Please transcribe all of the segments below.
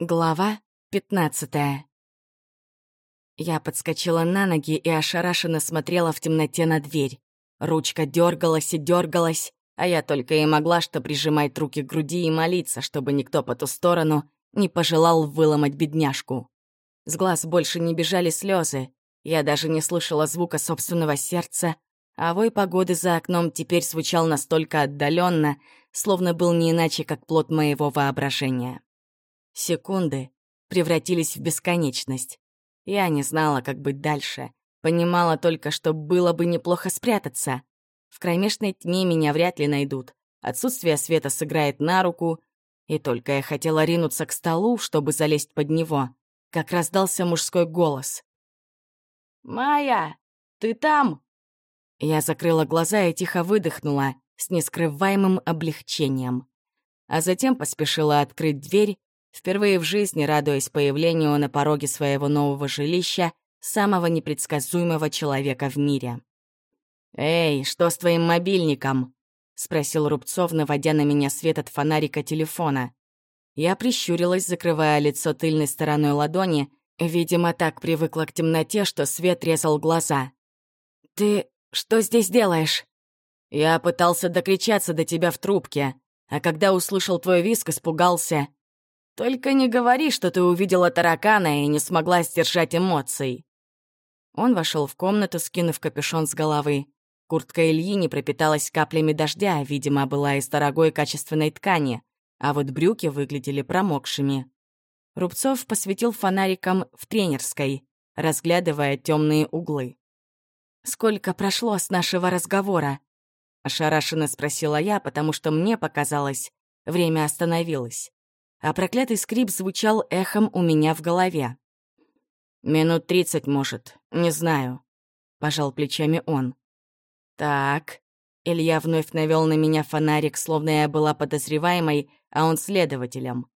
Глава 15 Я подскочила на ноги и ошарашенно смотрела в темноте на дверь. Ручка дергалась и дергалась, а я только и могла что прижимать руки к груди и молиться, чтобы никто по ту сторону не пожелал выломать бедняжку. С глаз больше не бежали слезы, я даже не слышала звука собственного сердца, а вой погоды за окном теперь звучал настолько отдаленно, словно был не иначе, как плод моего воображения. Секунды превратились в бесконечность. Я не знала, как быть дальше. Понимала только, что было бы неплохо спрятаться. В кромешной тьме меня вряд ли найдут. Отсутствие света сыграет на руку. И только я хотела ринуться к столу, чтобы залезть под него, как раздался мужской голос. «Майя, ты там?» Я закрыла глаза и тихо выдохнула с нескрываемым облегчением. А затем поспешила открыть дверь впервые в жизни радуясь появлению на пороге своего нового жилища самого непредсказуемого человека в мире. «Эй, что с твоим мобильником?» — спросил Рубцов, наводя на меня свет от фонарика телефона. Я прищурилась, закрывая лицо тыльной стороной ладони, видимо, так привыкла к темноте, что свет резал глаза. «Ты что здесь делаешь?» «Я пытался докричаться до тебя в трубке, а когда услышал твой виск, испугался. Только не говори, что ты увидела таракана и не смогла сдержать эмоций. Он вошел в комнату, скинув капюшон с головы. Куртка Ильи не пропиталась каплями дождя, видимо, была из дорогой качественной ткани, а вот брюки выглядели промокшими. Рубцов посветил фонариком в тренерской, разглядывая темные углы. «Сколько прошло с нашего разговора?» — ошарашенно спросила я, потому что мне показалось, время остановилось а проклятый скрип звучал эхом у меня в голове. «Минут тридцать, может, не знаю», — пожал плечами он. «Так». Илья вновь навел на меня фонарик, словно я была подозреваемой, а он следователем.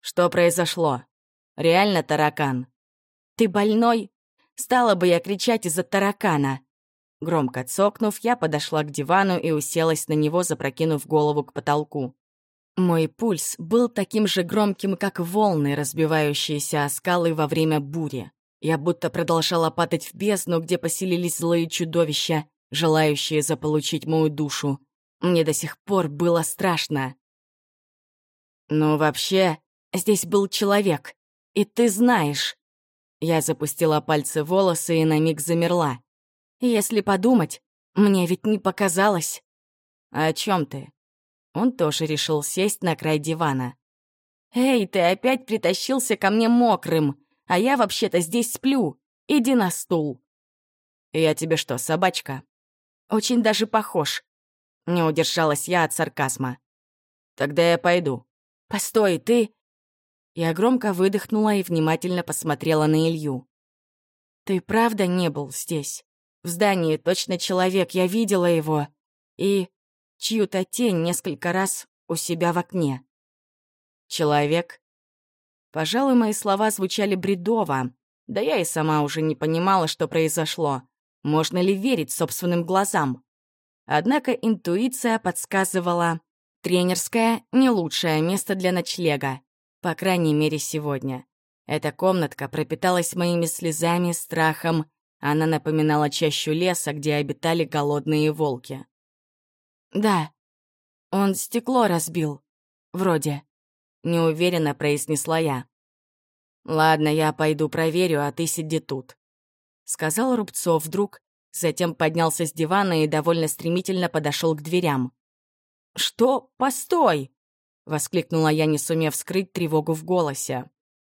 «Что произошло? Реально таракан?» «Ты больной?» Стала бы я кричать из-за таракана. Громко цокнув, я подошла к дивану и уселась на него, запрокинув голову к потолку. Мой пульс был таким же громким, как волны, разбивающиеся о скалы во время бури. Я будто продолжала падать в бездну, где поселились злые чудовища, желающие заполучить мою душу. Мне до сих пор было страшно. «Ну, вообще, здесь был человек, и ты знаешь...» Я запустила пальцы в волосы и на миг замерла. «Если подумать, мне ведь не показалось...» «О чем ты?» Он тоже решил сесть на край дивана. «Эй, ты опять притащился ко мне мокрым, а я вообще-то здесь сплю. Иди на стул». «Я тебе что, собачка?» «Очень даже похож». Не удержалась я от сарказма. «Тогда я пойду». «Постой, ты...» Я громко выдохнула и внимательно посмотрела на Илью. «Ты правда не был здесь? В здании точно человек, я видела его. И чью-то тень несколько раз у себя в окне. Человек. Пожалуй, мои слова звучали бредово, да я и сама уже не понимала, что произошло. Можно ли верить собственным глазам? Однако интуиция подсказывала, тренерская — не лучшее место для ночлега, по крайней мере, сегодня. Эта комнатка пропиталась моими слезами, страхом, она напоминала чащу леса, где обитали голодные волки. «Да. Он стекло разбил. Вроде». Неуверенно произнесла я. «Ладно, я пойду проверю, а ты сиди тут», — сказал Рубцов вдруг, затем поднялся с дивана и довольно стремительно подошел к дверям. «Что? Постой!» — воскликнула я, не сумев скрыть тревогу в голосе.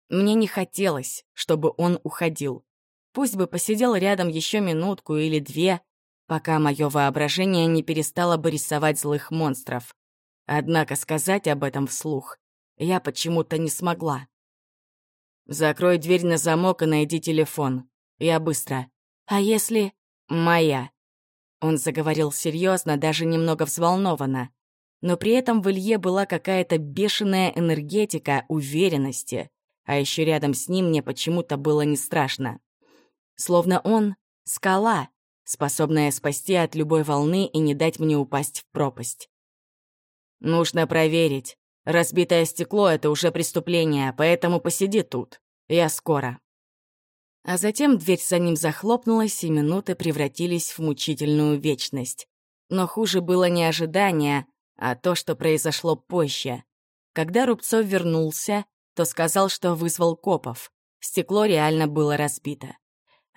Мне не хотелось, чтобы он уходил. Пусть бы посидел рядом еще минутку или две, пока мое воображение не перестало бы рисовать злых монстров. Однако сказать об этом вслух я почему-то не смогла. «Закрой дверь на замок и найди телефон. Я быстро. А если...» «Моя». Он заговорил серьезно, даже немного взволнованно. Но при этом в Илье была какая-то бешеная энергетика уверенности, а еще рядом с ним мне почему-то было не страшно. Словно он — скала, способная спасти от любой волны и не дать мне упасть в пропасть. Нужно проверить, Разбитое стекло — это уже преступление, поэтому посиди тут. Я скоро». А затем дверь за ним захлопнулась, и минуты превратились в мучительную вечность. Но хуже было не ожидание, а то, что произошло позже. Когда Рубцов вернулся, то сказал, что вызвал копов. Стекло реально было разбито.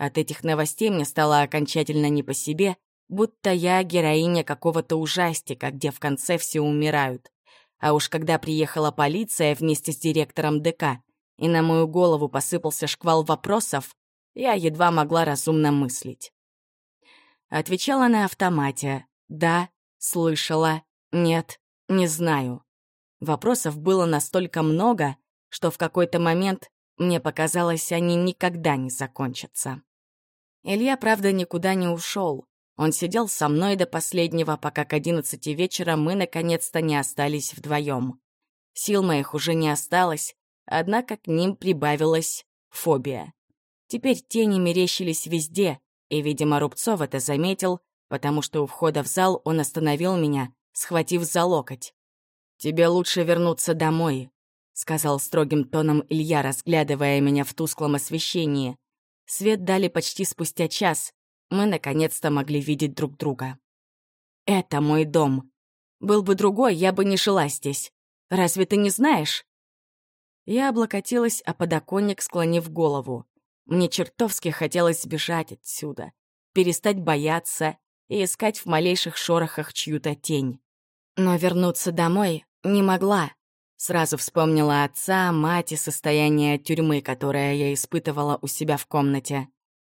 От этих новостей мне стало окончательно не по себе, будто я героиня какого-то ужастика, где в конце все умирают. А уж когда приехала полиция вместе с директором ДК, и на мою голову посыпался шквал вопросов, я едва могла разумно мыслить. Отвечала на автомате «да», «слышала», «нет», «не знаю». Вопросов было настолько много, что в какой-то момент мне показалось, они никогда не закончатся. Илья, правда, никуда не ушел. Он сидел со мной до последнего, пока к одиннадцати вечера мы наконец-то не остались вдвоем. Сил моих уже не осталось, однако к ним прибавилась фобия. Теперь тени мерещились везде, и, видимо, Рубцов это заметил, потому что у входа в зал он остановил меня, схватив за локоть. «Тебе лучше вернуться домой», — сказал строгим тоном Илья, разглядывая меня в тусклом освещении. Свет дали почти спустя час. Мы наконец-то могли видеть друг друга. «Это мой дом. Был бы другой, я бы не жила здесь. Разве ты не знаешь?» Я облокотилась о подоконник, склонив голову. Мне чертовски хотелось сбежать отсюда, перестать бояться и искать в малейших шорохах чью-то тень. Но вернуться домой не могла. Сразу вспомнила отца, мать и состояние тюрьмы, которое я испытывала у себя в комнате.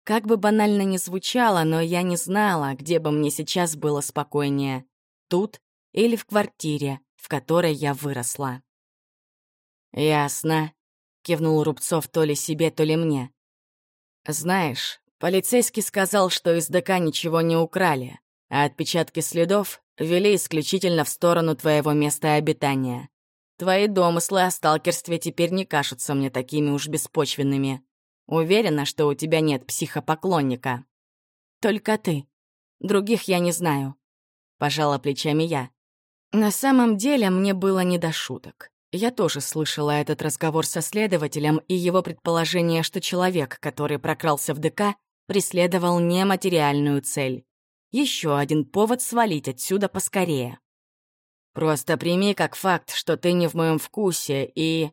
Как бы банально ни звучало, но я не знала, где бы мне сейчас было спокойнее. Тут или в квартире, в которой я выросла. «Ясно», — кивнул Рубцов то ли себе, то ли мне. «Знаешь, полицейский сказал, что из ДК ничего не украли, а отпечатки следов вели исключительно в сторону твоего места обитания. Твои домыслы о сталкерстве теперь не кажутся мне такими уж беспочвенными. Уверена, что у тебя нет психопоклонника. Только ты. Других я не знаю. Пожала плечами я. На самом деле мне было не до шуток. Я тоже слышала этот разговор со следователем и его предположение, что человек, который прокрался в ДК, преследовал нематериальную цель. Еще один повод свалить отсюда поскорее. Просто прими как факт, что ты не в моем вкусе, и...»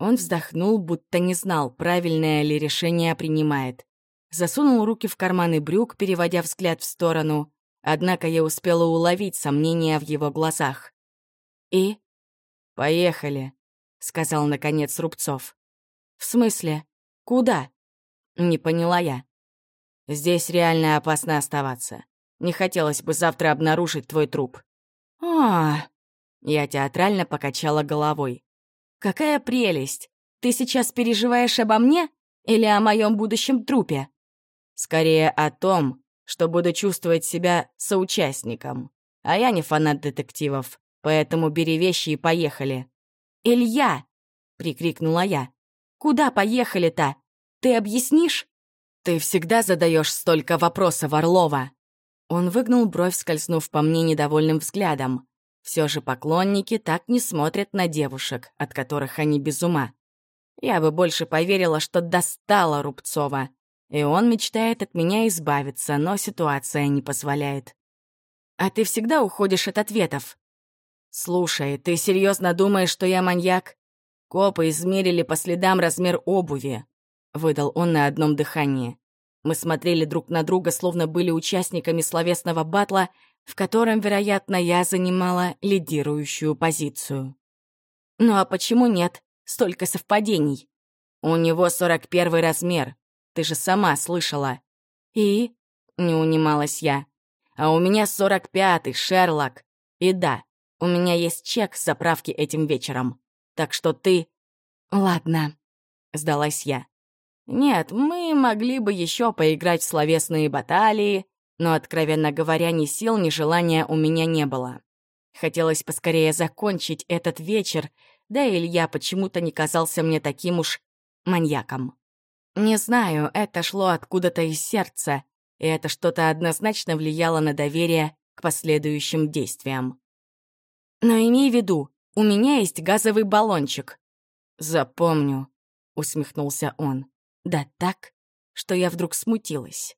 Он вздохнул, будто не знал, правильное ли решение принимает. Засунул руки в карманы брюк, переводя взгляд в сторону. Однако я успела уловить сомнения в его глазах. «И?» «Поехали», — сказал, наконец, Рубцов. «В смысле? Куда?» Не поняла я. «Здесь реально опасно оставаться. Не хотелось бы завтра обнаружить твой труп а Я театрально покачала головой. «Какая прелесть! Ты сейчас переживаешь обо мне или о моем будущем трупе?» «Скорее о том, что буду чувствовать себя соучастником. А я не фанат детективов, поэтому бери вещи и поехали». «Илья!» — прикрикнула я. «Куда поехали-то? Ты объяснишь?» «Ты всегда задаешь столько вопросов, Орлова!» Он выгнул бровь, скользнув по мне недовольным взглядом. Все же поклонники так не смотрят на девушек, от которых они без ума. Я бы больше поверила, что достала Рубцова. И он мечтает от меня избавиться, но ситуация не позволяет. А ты всегда уходишь от ответов. Слушай, ты серьезно думаешь, что я маньяк? Копы измерили по следам размер обуви. Выдал он на одном дыхании. Мы смотрели друг на друга, словно были участниками словесного батла, в котором, вероятно, я занимала лидирующую позицию. Ну а почему нет? Столько совпадений. У него 41 размер. Ты же сама слышала. И? Не унималась я. А у меня 45-й, Шерлок. И да, у меня есть чек с заправки этим вечером. Так что ты... Ладно, сдалась я. Нет, мы могли бы еще поиграть в словесные баталии, но, откровенно говоря, ни сил, ни желания у меня не было. Хотелось поскорее закончить этот вечер, да и Илья почему-то не казался мне таким уж маньяком. Не знаю, это шло откуда-то из сердца, и это что-то однозначно влияло на доверие к последующим действиям. Но имей в виду, У меня есть газовый баллончик». «Запомню», — усмехнулся он. Да так, что я вдруг смутилась.